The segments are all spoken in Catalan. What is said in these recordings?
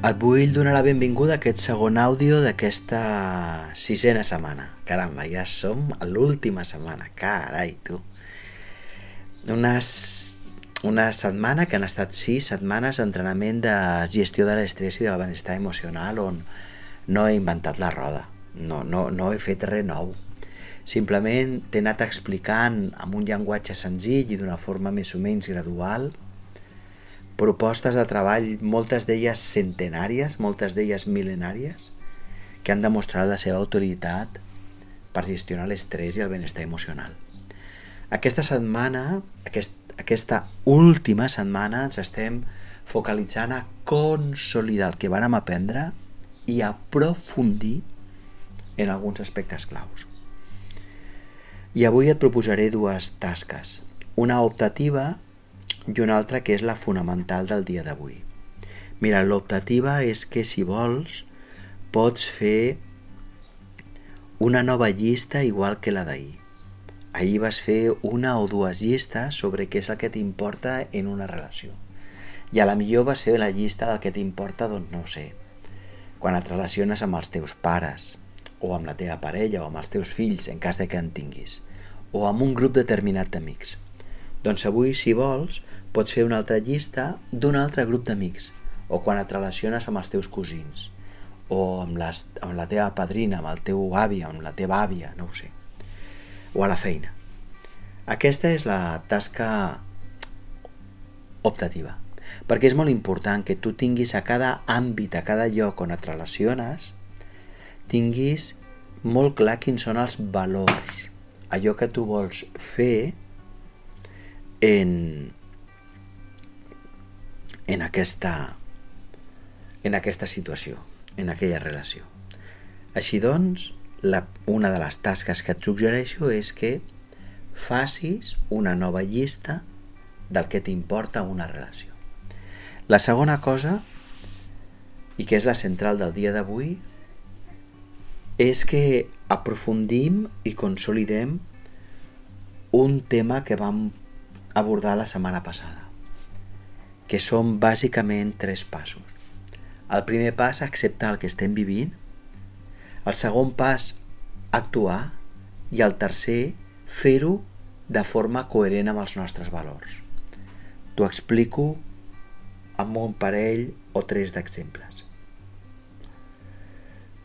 Et vull donar la benvinguda a aquest segon àudio d'aquesta sisena setmana. Caramba, ja som a l'última setmana. Carai, tu. Unes, una setmana que han estat sis setmanes d'entrenament de gestió de l'estrès i del benestar emocional on no he inventat la roda. No, no, no he fet res nou. Simplement t'he anat explicant amb un llenguatge senzill i d'una forma més o menys gradual propostes de treball, moltes d'elles centenàries, moltes d'elles mil·lenàries, que han demostrat la seva autoritat per gestionar l'estrès i el benestar emocional. Aquesta setmana, aquest, aquesta última setmana, ens estem focalitzant a consolidar el que vàrem aprendre i aprofundir en alguns aspectes claus. I avui et proposaré dues tasques. Una optativa i una altra que és la fonamental del dia d'avui. Mira, l'optativa és que si vols pots fer una nova llista igual que la d'ahir. Ahir vas fer una o dues llistes sobre què és el que t'importa en una relació. I a la millor vas fer la llista del que t'importa, doncs no sé, quan et relaciones amb els teus pares, o amb la teva parella, o amb els teus fills, en cas de que en tinguis, o amb un grup determinat d'amics. Doncs avui, si vols, pots fer una altra llista d'un altre grup d'amics, o quan et relaciones amb els teus cosins, o amb, les, amb la teva padrina, amb el teu avi, amb la teva àvia, no ho sé, o a la feina. Aquesta és la tasca optativa, perquè és molt important que tu tinguis a cada àmbit, a cada lloc on et relaciones, tinguis molt clar quins són els valors, allò que tu vols fer en, en aquesta, en aquesta situació, en aquella relació. Així doncs, la, una de les tasques que et suggereixo és que facis una nova llista del que t'importa una relació. La segona cosa, i que és la central del dia d'avui, és que aprofundim i consolidem un tema que vam abordar la setmana passada que són bàsicament tres passos. El primer pas, acceptar el que estem vivint. El segon pas, actuar. I el tercer, fer-ho de forma coherent amb els nostres valors. T'ho explico amb un parell o tres d'exemples.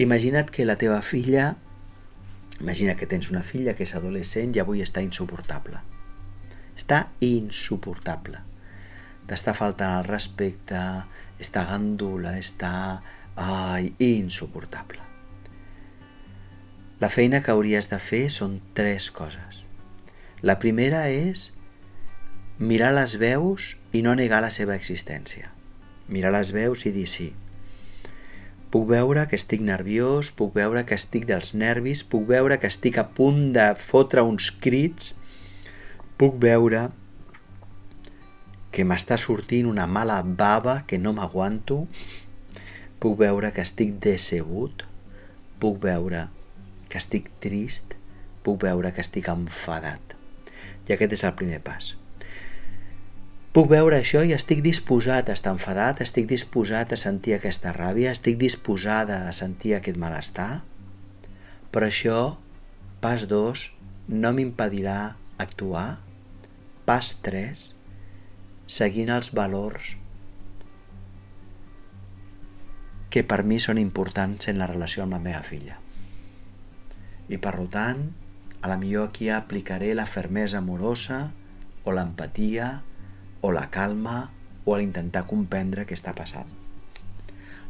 Imagina't que la teva filla, imagina que tens una filla que és adolescent i avui està insuportable. Està insuportable t'està faltant el respecte, està gandula, està ai, insuportable. La feina que hauries de fer són tres coses. La primera és mirar les veus i no negar la seva existència. Mirar les veus i dir sí. Puc veure que estic nerviós, puc veure que estic dels nervis, puc veure que estic a punt de fotre uns crits, puc veure que m'està sortint una mala bava que no m'aguanto, puc veure que estic decebut, puc veure que estic trist, puc veure que estic enfadat. I aquest és el primer pas. Puc veure això i estic disposat a estar enfadat, estic disposat a sentir aquesta ràbia, estic disposada a sentir aquest malestar, però això, pas 2, no m'impedirà actuar. Pas 3, seguint els valors que per mi són importants en la relació amb la meva filla. I per tant, a la millor aquí aplicaré la fermesa amorosa o l'empatia o la calma o l'intentar comprendre què està passant.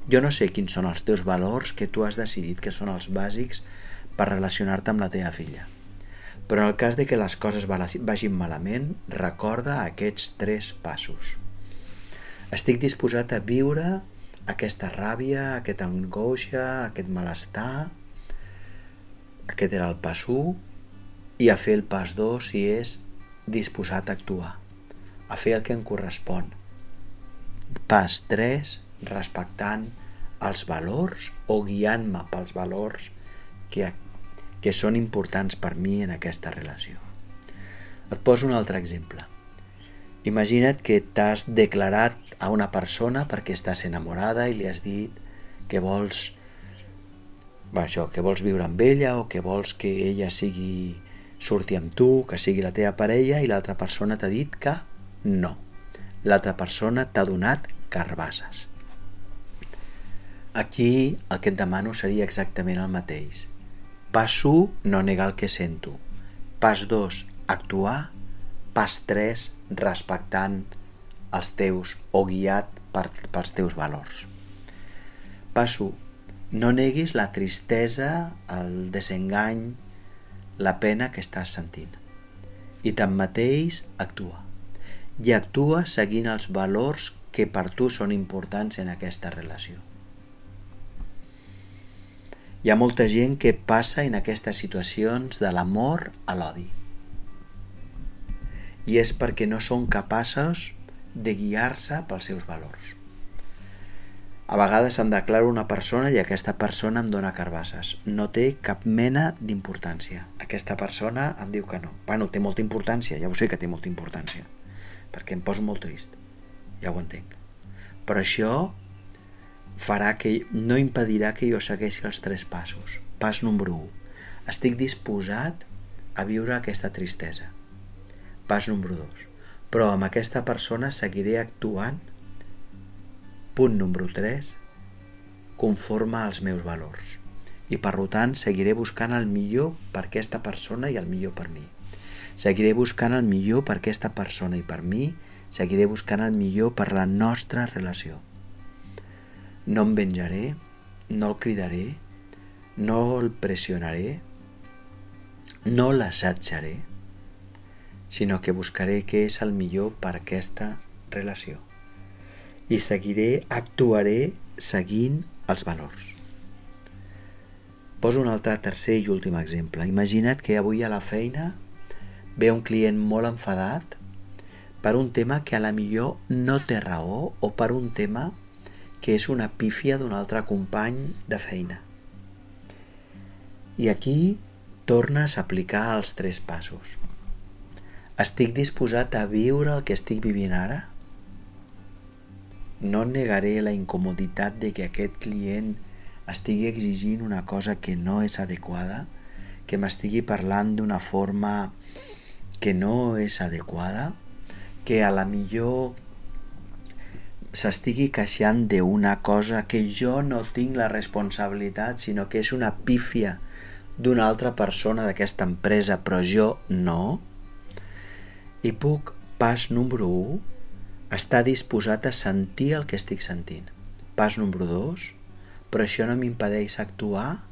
Jo no sé quins són els teus valors que tu has decidit que són els bàsics per relacionar-te amb la teva filla però en el cas de que les coses vagin malament, recorda aquests tres passos. Estic disposat a viure aquesta ràbia, aquesta angoixa, aquest malestar, aquest era el pas 1, i a fer el pas 2 si és disposat a actuar, a fer el que em correspon. Pas 3, respectant els valors o guiant-me pels valors que que són importants per mi en aquesta relació. Et poso un altre exemple. Imagina't que t'has declarat a una persona perquè estàs enamorada i li has dit que vols bueno, això, que vols viure amb ella o que vols que ella sigui surti amb tu, que sigui la teva parella i l'altra persona t'ha dit que no. L'altra persona t'ha donat carbasses. Aquí el que et demano seria exactament el mateix. Pas 1, no negar el que sento. Pas 2, actuar. Pas 3, respectant els teus o guiat per, pels teus valors. Pas 1, no neguis la tristesa, el desengany, la pena que estàs sentint. I tanmateix actua. I actua seguint els valors que per tu són importants en aquesta relació. Hi ha molta gent que passa en aquestes situacions de l'amor a l'odi. I és perquè no són capaços de guiar-se pels seus valors. A vegades em declaro una persona i aquesta persona em dona carbasses. No té cap mena d'importància. Aquesta persona em diu que no. Bueno, té molta importància, ja ho sé que té molta importància, perquè em poso molt trist. Ja ho entenc. Però això farà que no impedirà que jo segueixi els tres passos. Pas número 1. Estic disposat a viure aquesta tristesa. Pas número 2. Però amb aquesta persona seguiré actuant Punt número 3. Conforme als meus valors. I per tant seguiré buscant el millor per aquesta persona i el millor per mi. Seguiré buscant el millor per aquesta persona i per mi, seguiré buscant el millor per la nostra relació. No em venjaré, no el cridaré, no el pressionaré, no l'assatjaré, sinó que buscaré què és el millor per aquesta relació i seguiré, actuaré seguint els valors. Poso un altre tercer i últim exemple. Imagina't que avui a la feina ve un client molt enfadat per un tema que a la millor no té raó o per un tema que és una pífia d'un altre company de feina. I aquí tornes a aplicar els tres passos. Estic disposat a viure el que estic vivint ara? No negaré la incomoditat de que aquest client estigui exigint una cosa que no és adequada, que m'estigui parlant d'una forma que no és adequada, que a la millor s'estigui queixant d'una cosa que jo no tinc la responsabilitat, sinó que és una pífia d'una altra persona d'aquesta empresa, però jo no. I puc, pas número 1, està disposat a sentir el que estic sentint. Pas número 2, però això no m'impedeix actuar.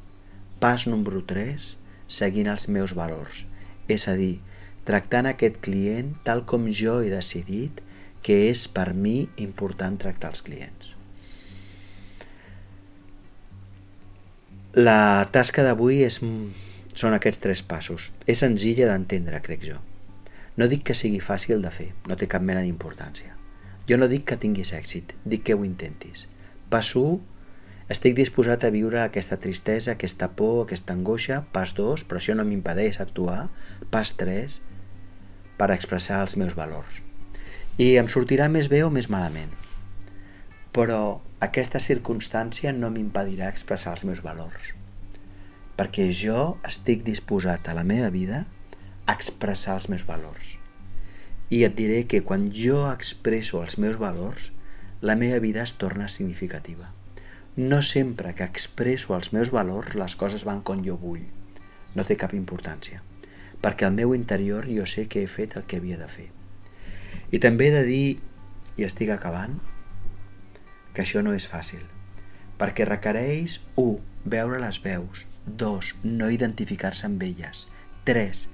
Pas número 3, seguint els meus valors. És a dir, tractant aquest client tal com jo he decidit que és per mi important tractar els clients. La tasca d'avui és, són aquests tres passos. És senzilla d'entendre, crec jo. No dic que sigui fàcil de fer, no té cap mena d'importància. Jo no dic que tinguis èxit, dic que ho intentis. Pas 1, estic disposat a viure aquesta tristesa, aquesta por, aquesta angoixa. Pas 2, però això no m'impedeix actuar. Pas 3, per expressar els meus valors. I em sortirà més bé o més malament. Però aquesta circumstància no m'impedirà expressar els meus valors. Perquè jo estic disposat a la meva vida a expressar els meus valors. I et diré que quan jo expresso els meus valors, la meva vida es torna significativa. No sempre que expresso els meus valors les coses van com jo vull. No té cap importància, perquè al meu interior jo sé que he fet el que havia de fer. I també he de dir, i estic acabant, que això no és fàcil, perquè requereix 1. veure les veus 2. no identificar-se amb elles 3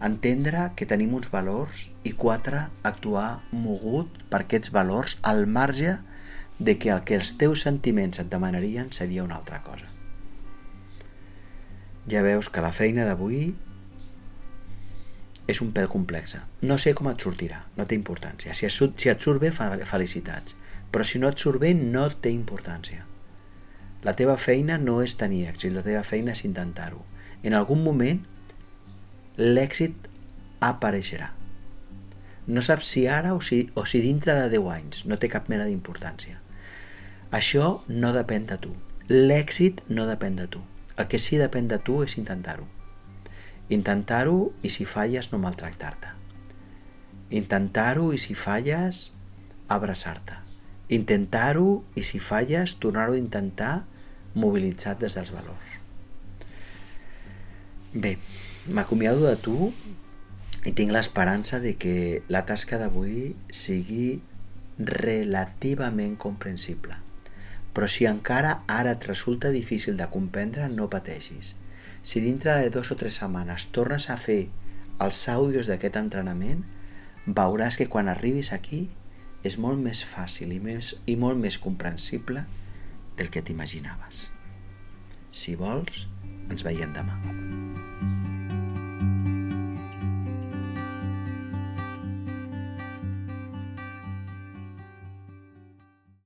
entendre que tenim uns valors i quatre, actuar mogut per aquests valors al marge de que el que els teus sentiments et demanarien seria una altra cosa. Ja veus que la feina d'avui és un pèl complexa. No sé com et sortirà, no té importància. Si et, si et surt bé, felicitats. Però si no et surt bé, no té importància. La teva feina no és tenir èxit, la teva feina és intentar-ho. En algun moment l'èxit apareixerà. No saps si ara o si, o si dintre de 10 anys. No té cap mena d'importància. Això no depèn de tu. L'èxit no depèn de tu. El que sí depèn de tu és intentar-ho. Intentar-ho i si falles no maltractar-te. Intentar-ho i si falles abraçar-te. Intentar-ho i si falles tornar-ho a intentar mobilitzat des dels valors. Bé, m'acomiado de tu i tinc l'esperança de que la tasca d'avui sigui relativament comprensible. Però si encara ara et resulta difícil de comprendre, no pateixis. Si dintre de dos o tres setmanes tornes a fer els àudios d'aquest entrenament, veuràs que quan arribis aquí és molt més fàcil i, més, i molt més comprensible del que t'imaginaves. Si vols, ens veiem demà.